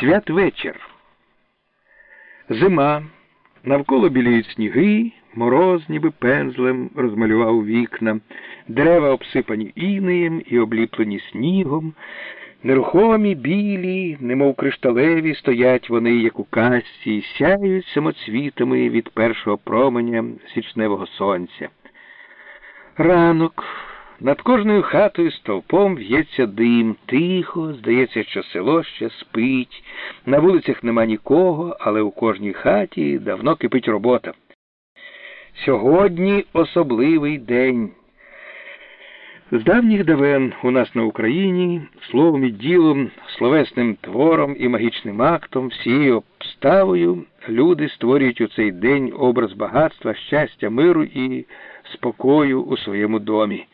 Святвечір. Зима. Навколо біліють сніги, мороз, ніби пензлем, розмалював вікна, дерева обсипані інеєм і обліплені снігом. Нерухомі, білі, немов кришталеві, стоять вони, як у касці, сяють самоцвітами від першого променя січневого сонця. Ранок. Над кожною хатою стовпом в'ється дим, тихо, здається, що село ще спить. На вулицях нема нікого, але у кожній хаті давно кипить робота. Сьогодні особливий день. З давніх давен у нас на Україні словом і ділом, словесним твором і магічним актом, всією обставою люди створюють у цей день образ багатства, щастя, миру і спокою у своєму домі.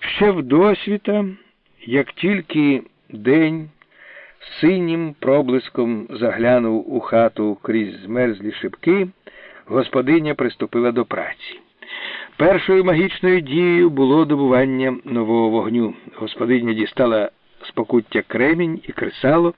Ще вдосвіта, як тільки день синім проблиском заглянув у хату крізь змерзлі шибки, господиня приступила до праці. Першою магічною дією було добування нового вогню. Господиня дістала з покуття кремінь і кресало,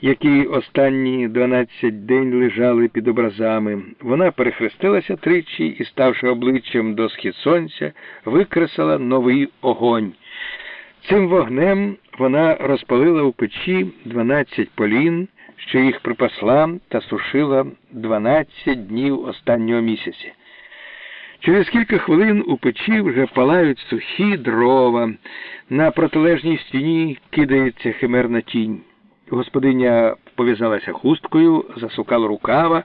які останні 12 день лежали під образами. Вона перехрестилася тричі і, ставши обличчям до схід сонця, викресала новий огонь. Цим вогнем вона розпалила у печі 12 полін, що їх припасла та сушила 12 днів останнього місяця. Через кілька хвилин у печі вже палають сухі дрова, на протилежній стіні кидається химерна тінь. Господиня пов'язалася хусткою, засукала рукава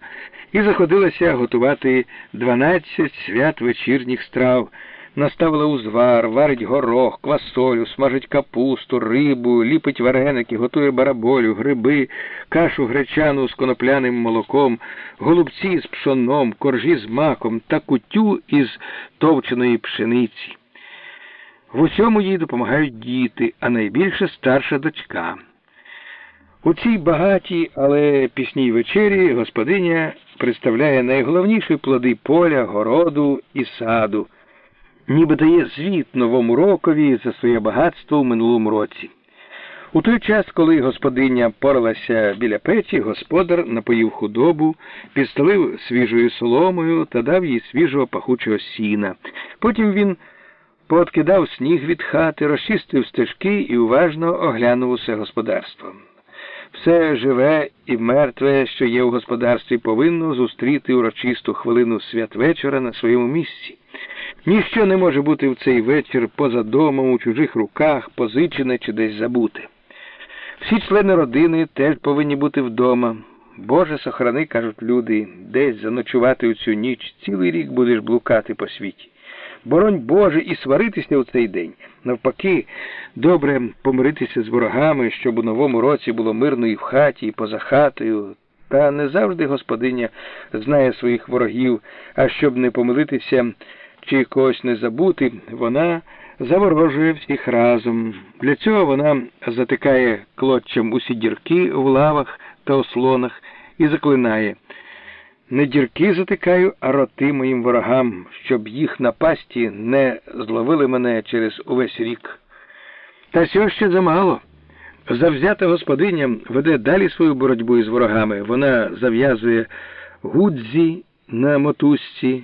і заходилася готувати дванадцять свят вечірніх страв. Наставила узвар, варить горох, квасолю, смажить капусту, рибу, ліпить вареники, готує бараболю, гриби, кашу гречану з конопляним молоком, голубці з пшоном, коржі з маком та кутю із товченої пшениці. В усьому їй допомагають діти, а найбільше старша дочка. У цій багатій, але пісній вечері господиня представляє найголовніші плоди поля, городу і саду, ніби дає звіт новому рокові за своє багатство в минулому році. У той час, коли господиня поралася біля печі, господар напоїв худобу, підстелив свіжою соломою та дав їй свіжого пахучого сіна. Потім він пооткидав сніг від хати, розчистив стежки і уважно оглянув усе господарство. Все живе і мертве, що є у господарстві, повинно зустріти урочисту хвилину святвечора на своєму місці. Ніщо не може бути в цей вечір поза домом, у чужих руках, позичене чи десь забуте. Всі члени родини теж повинні бути вдома. Боже, сохрани, кажуть люди, десь заночувати у цю ніч, цілий рік будеш блукати по світі. Боронь Боже, і сваритися у цей день. Навпаки, добре помиритися з ворогами, щоб у новому році було мирно і в хаті, і поза хатою. Та не завжди господиня знає своїх ворогів, а щоб не помилитися чи когось не забути, вона заворожує всіх разом. Для цього вона затикає клоччям усі дірки в лавах та ослонах і заклинає. Не дірки затикаю, а роти моїм ворогам, щоб їх напасті не зловили мене через увесь рік. Та сього ще замало. Завзята господиня веде далі свою боротьбу із ворогами. Вона зав'язує гудзі на мотузці,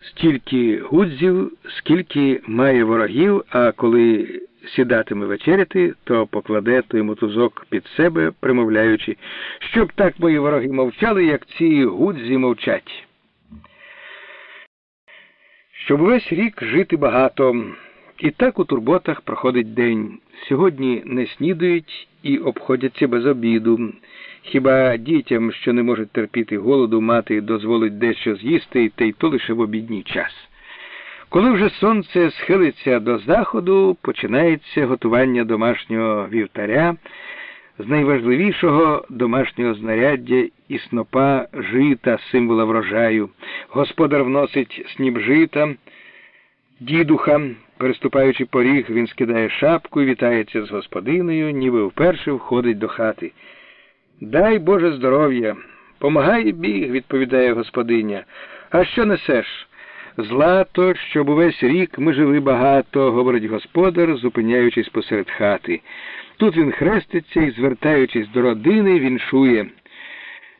стільки гудзів, скільки має ворогів, а коли сідатиме вечеряти, то покладе той мотузок під себе, примовляючи, щоб так мої вороги мовчали, як ці гудзі мовчать. Щоб весь рік жити багато, і так у турботах проходить день. Сьогодні не снідають і обходяться без обіду. Хіба дітям, що не можуть терпіти голоду, мати дозволить дещо з'їсти, та й то лише в обідній час. Коли вже сонце схилиться до заходу, починається готування домашнього вівтаря з найважливішого домашнього знаряддя і снопа жита, символа врожаю. Господар вносить сніп жита, дідуха, переступаючи поріг, він скидає шапку і вітається з господинею, ніби вперше входить до хати. Дай Боже здоров'я, помагай біг, відповідає господиня. А що несеш? Злато, щоб увесь рік ми жили багато, говорить господар, зупиняючись посеред хати. Тут він хреститься і, звертаючись до родини, віншує.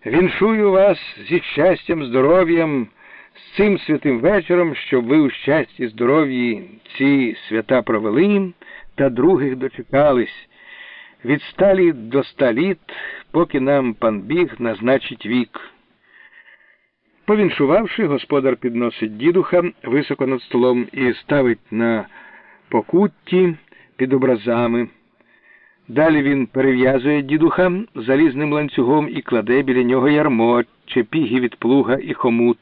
Віншую вас зі щастям, здоров'ям, з цим святим вечором, щоб ви у щасті, здоров'ї ці свята провели та других дочекались. Від сталі до ста літ, поки нам пан біг назначить вік. Повіншувавши, господар підносить дідуха високо над столом і ставить на покутті під образами. Далі він перев'язує дідуха залізним ланцюгом і кладе біля нього ярмо, чепіги від плуга і хомут.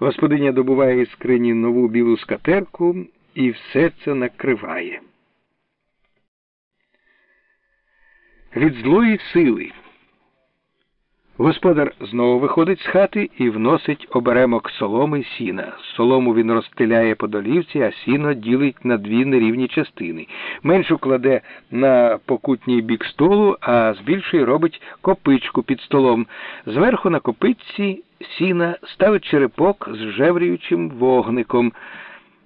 Господиня добуває із скрині нову білу скатерку і все це накриває. Від злої сили. Господар знову виходить з хати і вносить оберемок соломи сіна. Солому він розстеляє по долівці, а сіно ділить на дві нерівні частини. Меншу кладе на покутній бік столу, а з більшої робить копичку під столом. Зверху на копичці сіна ставить черепок з жевріючим вогником,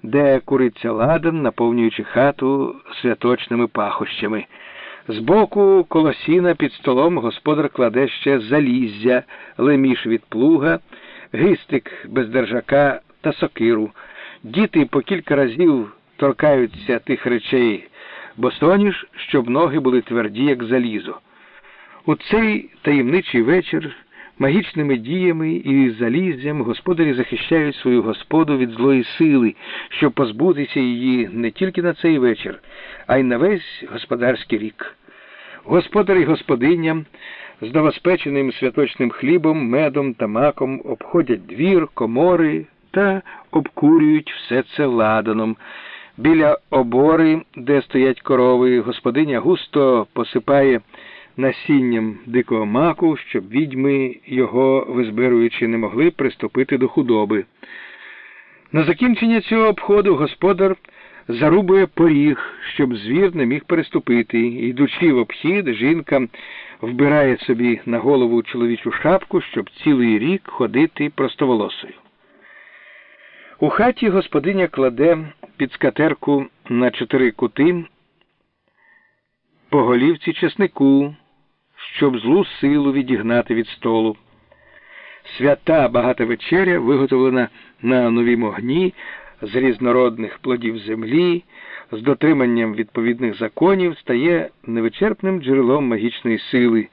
де куриться ладан, наповнюючи хату святочними пахощами. Збоку колосіна під столом господар кладе ще заліззя, леміш від плуга, гистик без держака та сокиру. Діти по кілька разів торкаються тих речей босоніж, щоб ноги були тверді, як залізо. У цей таємничий вечір магічними діями і заліззям господарі захищають свою господу від злої сили, щоб позбутися її не тільки на цей вечір, а й на весь господарський рік. Господар і господиня з новоспеченим святочним хлібом, медом та маком обходять двір, комори та обкурюють все це ладаном. Біля обори, де стоять корови, господиня густо посипає насінням дикого маку, щоб відьми його, визбируючи, не могли приступити до худоби. На закінчення цього обходу господар зарубує поріг, щоб звір не міг переступити. Йдучи в обхід, жінка вбирає собі на голову чоловічу шапку, щоб цілий рік ходити простоволосою. У хаті господиня кладе під скатерку на чотири кути по голівці чеснику, щоб злу силу відігнати від столу. Свята багата вечеря виготовлена на новім огні з різнородних плодів землі, з дотриманням відповідних законів стає невичерпним джерелом магічної сили.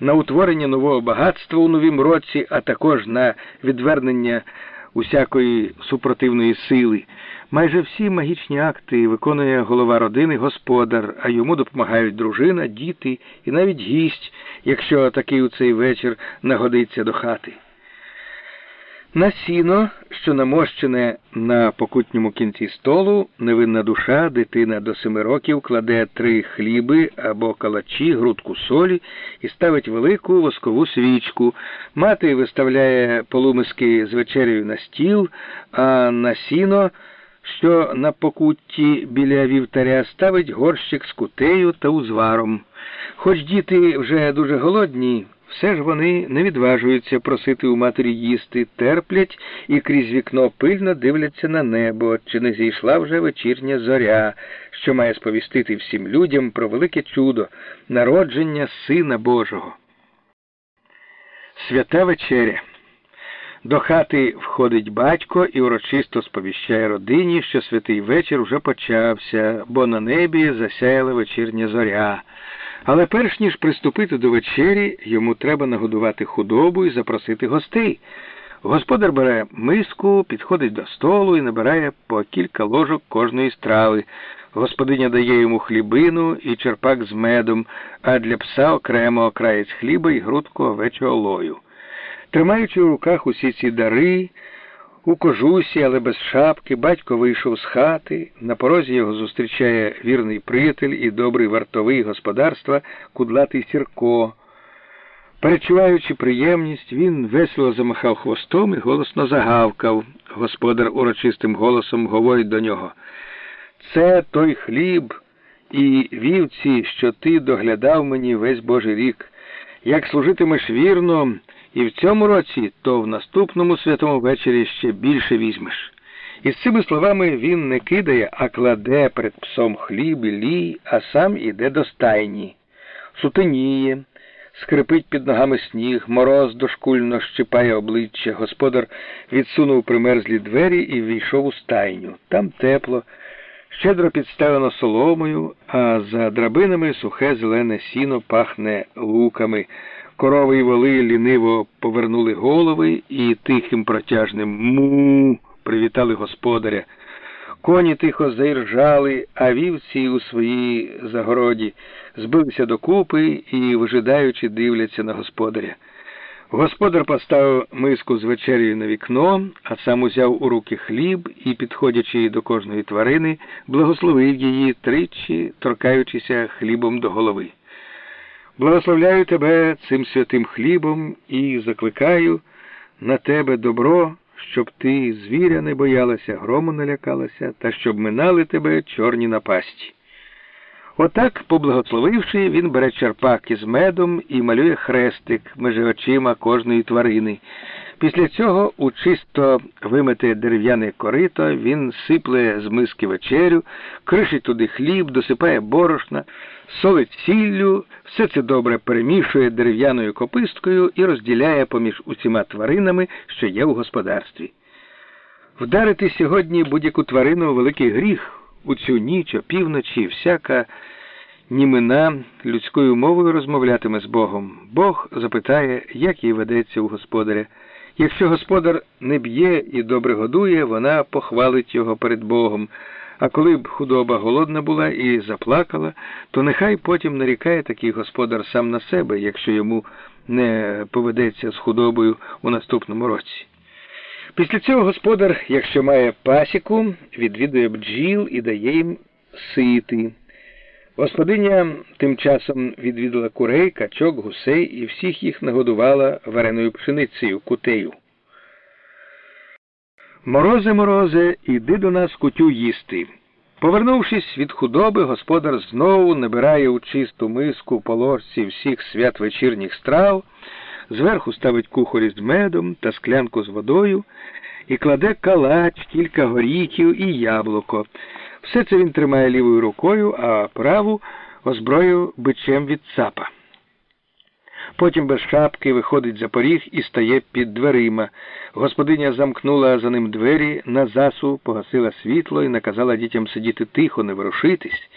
На утворення нового багатства у новім році, а також на відвернення усякої супротивної сили. Майже всі магічні акти виконує голова родини господар, а йому допомагають дружина, діти і навіть гість, якщо такий у цей вечір нагодиться до хати. На сіно, що намощене на покутньому кінці столу, невинна душа, дитина до семи років кладе три хліби або калачі, грудку солі і ставить велику воскову свічку. Мати виставляє полумиски з вечерею на стіл, а на сіно, що на покутті біля вівтаря, ставить горщик з кутею та узваром. Хоч діти вже дуже голодні. Все ж вони не відважуються просити у матері їсти, терплять і крізь вікно пильно дивляться на небо, чи не зійшла вже вечірня зоря, що має сповістити всім людям про велике чудо, народження Сина Божого. Свята вечеря. До хати входить батько і урочисто сповіщає родині, що святий вечір уже почався, бо на небі засяяла вечірня зоря. Але перш ніж приступити до вечері, йому треба нагодувати худобу і запросити гостей. Господар бере миску, підходить до столу і набирає по кілька ложок кожної страви. Господиня дає йому хлібину і черпак з медом, а для пса окремо окраєць хліба і грудку овечого лою. Тримаючи в руках усі ці дари, у кожусі, але без шапки, батько вийшов з хати. На порозі його зустрічає вірний приятель і добрий вартовий господарства кудлатий Сірко. Перечуваючи приємність, він весело замахав хвостом і голосно загавкав. Господар урочистим голосом говорить до нього. Це той хліб і вівці, що ти доглядав мені весь Божий рік. Як служитимеш вірно, і в цьому році, то в наступному святому вечорі ще більше візьмеш. І з цими словами він не кидає, а кладе перед псом хліб і лій, а сам іде до стайні. Сутеніє, скрипить під ногами сніг, мороз дошкульно щипає обличчя. Господар відсунув примерзлі двері і війшов у стайню. Там тепло, щедро підставлено соломою, а за драбинами сухе зелене сіно пахне луками. Корови й воли ліниво повернули голови і тихим протяжним му привітали господаря. Коні тихо заіржали, а вівці у своїй загороді збилися докупи і, вижидаючи, дивляться на господаря. Господар поставив миску з вечерею на вікно, а сам узяв у руки хліб і, підходячи до кожної тварини, благословив її тричі, торкаючися хлібом до голови. Благословляю тебе цим святим хлібом і закликаю на тебе добро щоб ти звіря не боялася, грому не лякалася, та щоб минали тебе чорні напасті. Отак, поблагословивши, він бере черпак із медом і малює хрестик межи очима кожної тварини. Після цього у чисто вимите дерев'яне корито він сипле з миски вечерю, кришить туди хліб, досипає борошна, солить сіллю, все це добре перемішує дерев'яною кописткою і розділяє поміж усіма тваринами, що є у господарстві. Вдарити сьогодні будь-яку тварину великий гріх у цю ніч, опівночі, всяка німина людською мовою розмовлятиме з Богом. Бог запитає, як їй ведеться у господаря. Якщо господар не б'є і добре годує, вона похвалить його перед Богом. А коли б худоба голодна була і заплакала, то нехай потім нарікає такий господар сам на себе, якщо йому не поведеться з худобою у наступному році. Після цього господар, якщо має пасіку, відвідує бджіл і дає їм сити. Господиня тим часом відвідала курей, качок, гусей і всіх їх нагодувала вареною пшеницею, кутею. Морозе, морозе, іди до нас кутю їсти. Повернувшись від худоби, господар знову набирає у чисту миску по ложці всіх свят вечірніх страв, зверху ставить кухолі з медом та склянку з водою і кладе калач, кілька горіхів і яблуко. Все це він тримає лівою рукою, а праву озброїв бичем від цапа. Потім без шапки виходить за поріг і стає під дверима. Господиня замкнула за ним двері на засу, погасила світло і наказала дітям сидіти тихо, не ворушитись.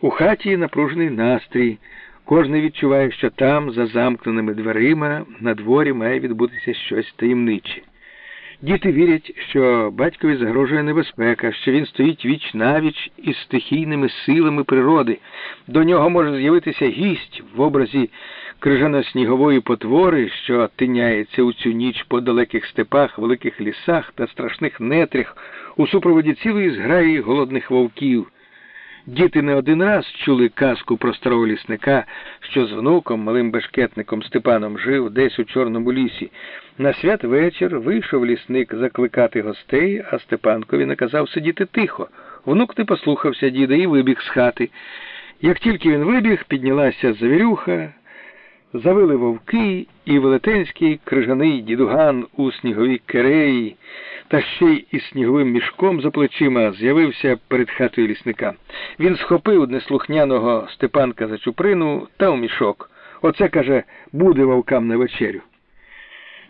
У хаті напружений настрій. Кожний відчуває, що там, за замкненими дверима, на дворі має відбутися щось таємниче. Діти вірять, що батькові загрожує небезпека, що він стоїть віч навіч із стихійними силами природи. До нього може з'явитися гість в образі крижано-снігової потвори, що тиняється у цю ніч по далеких степах, великих лісах та страшних нетрях у супроводі цілої зграї голодних вовків. Діти не один раз чули казку про старого лісника, що з внуком, малим бешкетником Степаном жив десь у Чорному лісі. На святвечір вийшов лісник закликати гостей, а Степанкові наказав сидіти тихо. Внук не послухався діда і вибіг з хати. Як тільки він вибіг, піднялася завірюха, завили вовки і велетенський крижаний дідуган у сніговій кереї та ще й із сніговим мішком за плечима з'явився перед хатою лісника. Він схопив неслухняного Степанка за чуприну та у мішок. Оце, каже, буде вовкам на вечерю.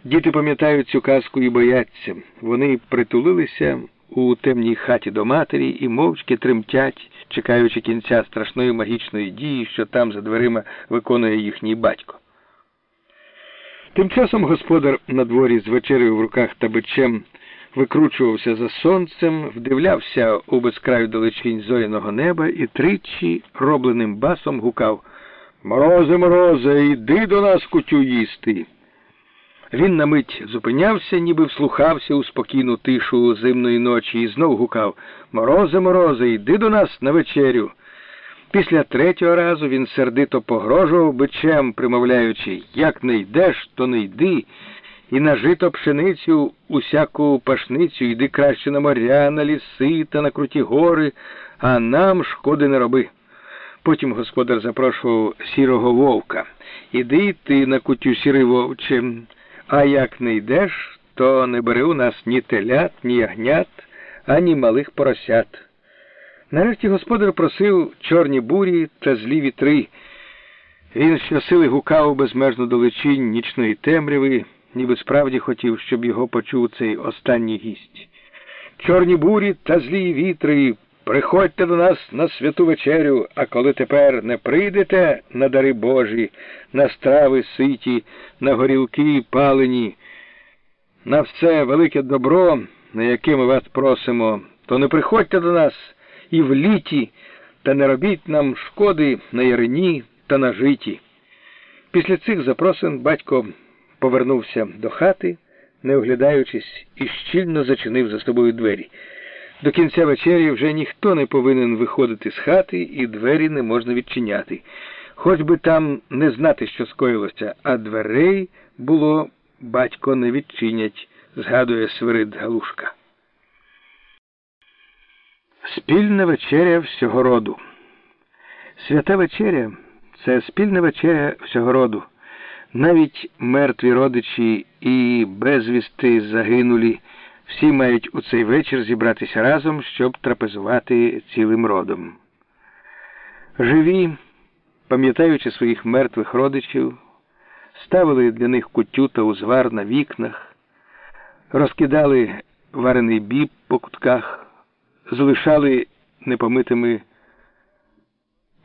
Діти пам'ятають цю казку і бояться. Вони притулилися у темній хаті до матері і мовчки тремтять, чекаючи кінця страшної магічної дії, що там за дверима виконує їхній батько. Тим часом господар на дворі з вечерею в руках та бичем викручувався за сонцем, вдивлявся у безкраю далечінь зоряного неба і тричі робленим басом гукав Морозе, морозе, йди до нас кутю їсти. Він на мить зупинявся, ніби вслухався у спокійну тишу зимної ночі і знов гукав Морозе, морозе, йди до нас на вечерю. Після третього разу він сердито погрожував бичем, примовляючи як не йдеш, то не йди і на жито пшеницю усяку пашницю йди краще на моря, на ліси та на круті гори, а нам шкоди не роби. Потім господар запрошував сірого вовка. Іди ти на кутю сірий вовче, а як не йдеш, то не бери у нас ні телят, ні ягнят, ані малих поросят. Нарешті господар просив чорні бурі та злі вітри. Він щосили гукав безмежно долечінь нічної темряви, ніби справді хотів, щоб його почув цей останній гість. Чорні бурі та злі вітри, приходьте до нас на святу вечерю, а коли тепер не прийдете на дари Божі, на страви ситі, на горілки палені, на все велике добро, на яке ми вас просимо, то не приходьте до нас і в літі, та не робіть нам шкоди на ярині та на житі. Після цих запросин батько повернувся до хати, не оглядаючись, і щільно зачинив за собою двері. До кінця вечері вже ніхто не повинен виходити з хати, і двері не можна відчиняти. Хоч би там не знати, що скоїлося, а дверей було батько не відчинять, згадує Свирид Галушка. Спільна вечеря всього роду. Свята вечеря це спільна вечеря всього роду. Навіть мертві родичі і безвісти загинулі, всі мають у цей вечір зібратися разом, щоб трапезувати цілим родом. Живі, пам'ятаючи своїх мертвих родичів, ставили для них кутю та узвар на вікнах, розкидали варений біб по кутках, залишали непомитими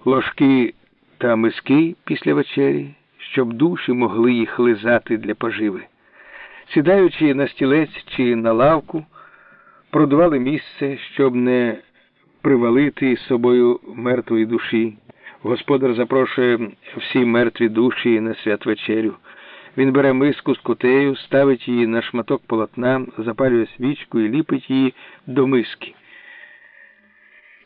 ложки та миски після вечері, щоб душі могли їх лизати для поживи. Сідаючи на стілець чи на лавку, продували місце, щоб не привалити з собою мертвої душі. Господар запрошує всі мертві душі на святвечерю. Він бере миску з кутею, ставить її на шматок полотна, запалює свічку і ліпить її до миски.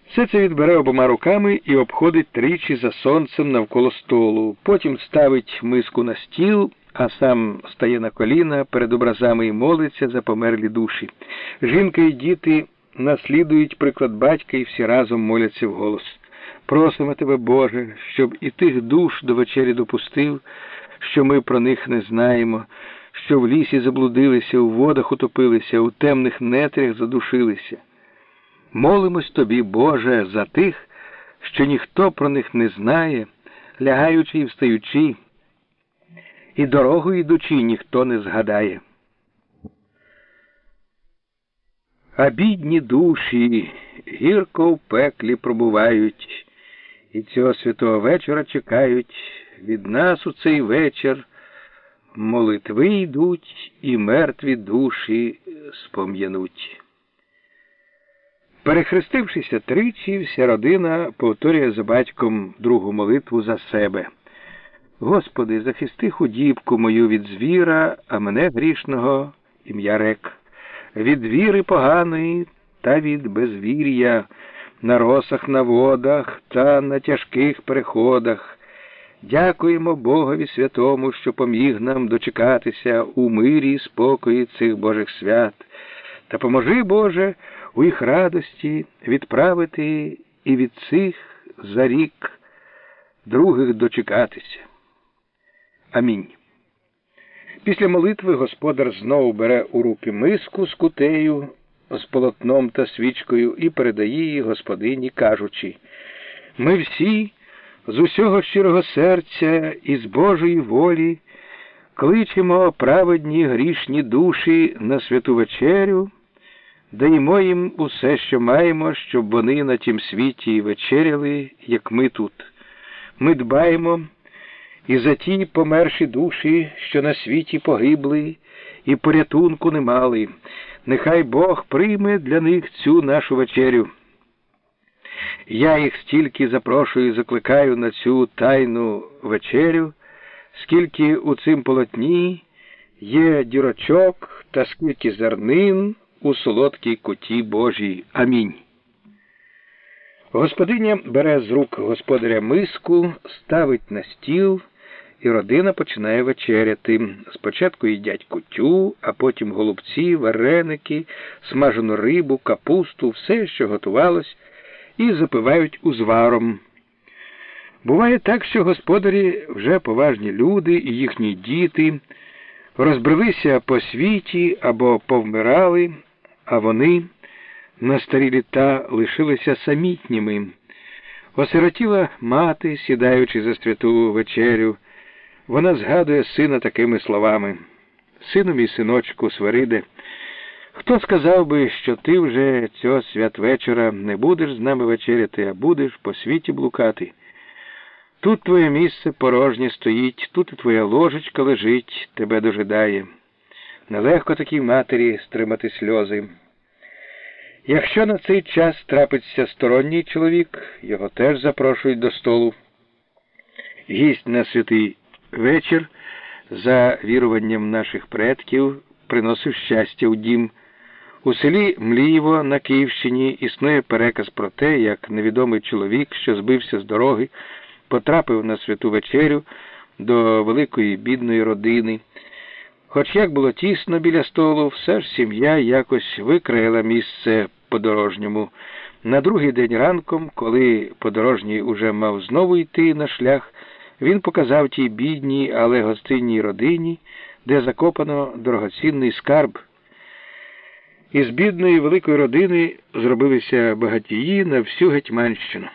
Все це відбере обома руками і обходить тричі за сонцем навколо столу. Потім ставить миску на стіл, а сам стає на коліна перед образами і молиться за померлі душі. Жінка і діти наслідують приклад батька і всі разом моляться вголос. Просимо тебе, Боже, щоб і тих душ до вечері допустив, що ми про них не знаємо, що в лісі заблудилися, у водах утопилися, у темних нетрях задушилися. Молимось тобі, Боже, за тих, що ніхто про них не знає, лягаючи і встаючи, і дорогу йдучи ніхто не згадає. А бідні душі гірко в пеклі пробувають, і цього святого вечора чекають від нас у цей вечір. Молитви йдуть і мертві душі спом'януть. Перехрестившися тричі, вся родина повторює за батьком другу молитву за себе. Господи, захисти худібку мою від звіра, а мене грішного ім'я рек, від віри поганої та від безвір'я, на росах, на водах та на тяжких переходах. Дякуємо Богові святому, що поміг нам дочекатися у мирі і спокої цих Божих свят. Та поможи, Боже, у їх радості відправити і від цих за рік других дочекатися. Амінь. Після молитви господар знову бере у руки миску з кутею, з полотном та свічкою і передає її господині, кажучи ми всі з усього щирого серця і з Божої волі кличемо праведні грішні душі на святу вечерю даємо їм усе, що маємо, щоб вони на тім світі вечеряли, як ми тут. Ми дбаємо і за ті померші душі, що на світі погибли, і порятунку не мали. Нехай Бог прийме для них цю нашу вечерю. Я їх стільки запрошую і закликаю на цю тайну вечерю, скільки у цим полотні є дірочок та скільки зернин у солодкій куті Божій. Амінь. Господиня бере з рук господаря миску, ставить на стіл, і родина починає вечеряти. Спочатку їдять кутю, а потім голубці, вареники, смажену рибу, капусту, все, що готувалось, і запивають узваром. Буває так, що господарі вже поважні люди і їхні діти розбрелися по світі або повмирали а вони на старі літа лишилися самітніми. Осиротіла мати, сідаючи за святу вечерю, вона згадує сина такими словами Сину мій синочку, Свириде, хто сказав би, що ти вже цього святвечора не будеш з нами вечеряти, а будеш по світі блукати? Тут твоє місце порожнє стоїть, тут і твоя ложечка лежить, тебе дожидає. Нелегко такій матері стримати сльози. Якщо на цей час трапиться сторонній чоловік, його теж запрошують до столу. Гість на святий вечір, за віруванням наших предків, приносив щастя у дім. У селі Млієво на Київщині існує переказ про те, як невідомий чоловік, що збився з дороги, потрапив на святу вечерю до великої бідної родини. Хоч як було тісно біля столу, все ж сім'я якось викраїла місце подорожньому. На другий день ранком, коли подорожній уже мав знову йти на шлях, він показав тій бідній, але гостинній родині, де закопано дорогоцінний скарб. Із бідної великої родини зробилися багатії на всю Гетьманщину.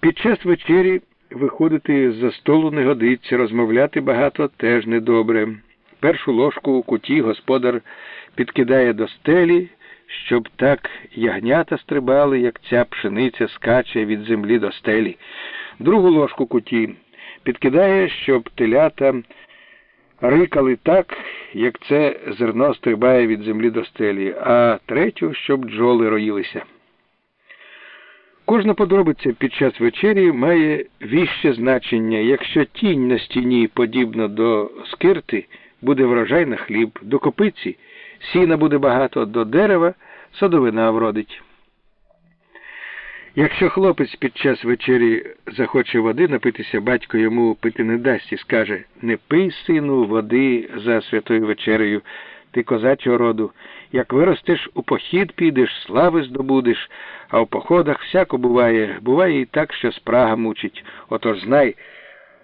Під час вечері виходити з за столу не годиться, розмовляти багато теж недобре. Першу ложку у куті господар підкидає до стелі, щоб так ягнята стрибали, як ця пшениця скаче від землі до стелі. Другу ложку куті підкидає, щоб телята рикали так, як це зерно стрибає від землі до стелі, а третю, щоб бджоли роїлися. Кожна подробиця під час вечері має віще значення. Якщо тінь на стіні, подібно до скирти, буде врожай на хліб, до копиці, сіна буде багато, до дерева садовина вродить. Якщо хлопець під час вечері захоче води напитися, батько йому пити не дасть і скаже не пий, сину, води за святою вечерею, ти козачого роду. Як виростеш, у похід підеш, слави здобудеш, а в походах всяко буває, буває і так, що спрага мучить. Отож знай,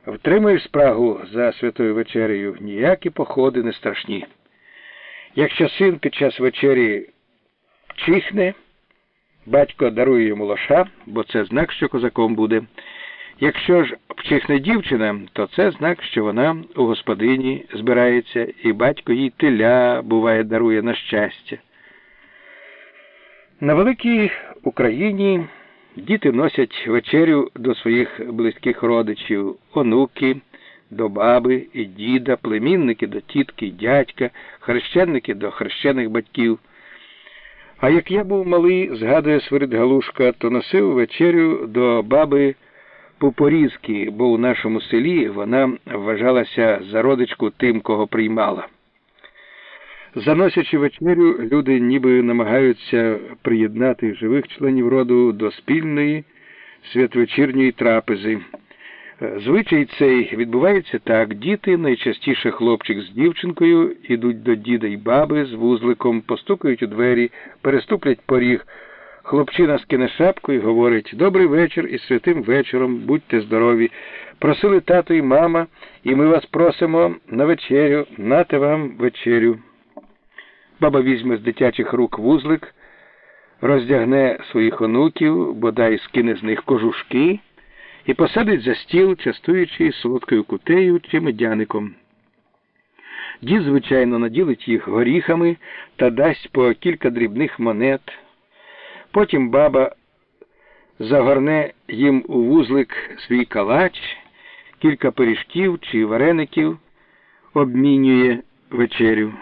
втримаєш спрагу за святою вечерею, ніякі походи не страшні. Якщо син під час вечері чихне, батько дарує йому лоша, бо це знак, що козаком буде. Якщо ж вчихне дівчина, то це знак, що вона у господині збирається, і батько їй теля, буває, дарує на щастя. На великій Україні діти носять вечерю до своїх близьких родичів, онуки, до баби і діда, племінники до тітки, дядька, хрещенники до хрещених батьків. А як я був малий, згадує Свирид Галушка, то носив вечерю до баби Пупорізки, бо у нашому селі вона вважалася за родичку тим, кого приймала. Заносячи вечерю, люди ніби намагаються приєднати живих членів роду до спільної святвечірньої трапези. Звичай цей відбувається так. Діти, найчастіше хлопчик з дівчинкою, ідуть до діда й баби з вузликом, постукають у двері, переступлять поріг. Хлопчина скине шапку і говорить Добрий вечір і святим вечором, будьте здорові. Просили тато і мама, і ми вас просимо на вечерю, нате вам вечерю. Баба візьме з дитячих рук вузлик, роздягне своїх онуків, бодай скине з них кожушки і посадить за стіл, частуючи солодкою кутею чи медяником. Дід, звичайно, наділить їх горіхами та дасть по кілька дрібних монет. Потім баба загорне їм у вузлик свій калач, кілька пиріжків чи вареників, обмінює вечерю.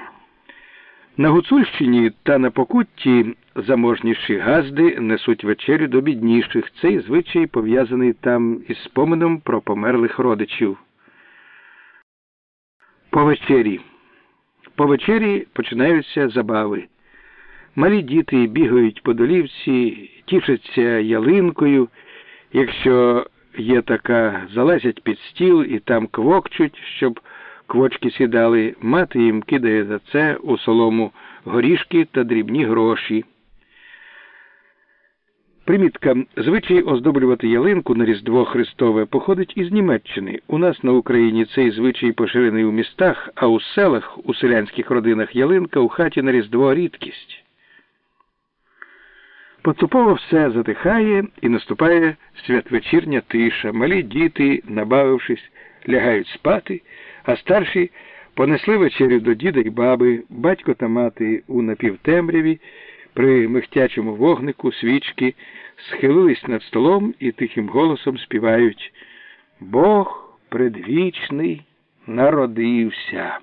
На Гуцульщині та на Покутті заможніші газди несуть вечерю до бідніших. Цей звичай пов'язаний там із спомином про померлих родичів. По вечері. По вечері починаються забави. Малі діти бігають по долівці, тішаться ялинкою. Якщо є така, залазять під стіл і там квокчуть, щоб квочки сідали, мати їм кидає за це у солому горішки та дрібні гроші. Примітка. Звичай оздоблювати ялинку на Різдво Христове походить із Німеччини. У нас на Україні цей звичай поширений у містах, а у селах, у селянських родинах ялинка у хаті на Різдво рідкість. Поступово все затихає і наступає святвечірня тиша. Малі діти, набавившись, лягають спати, а старші понесли вечерю до діда й баби, батько та мати у напівтемряві, при михтячому вогнику свічки схилились над столом і тихим голосом співають Бог предвічний народився.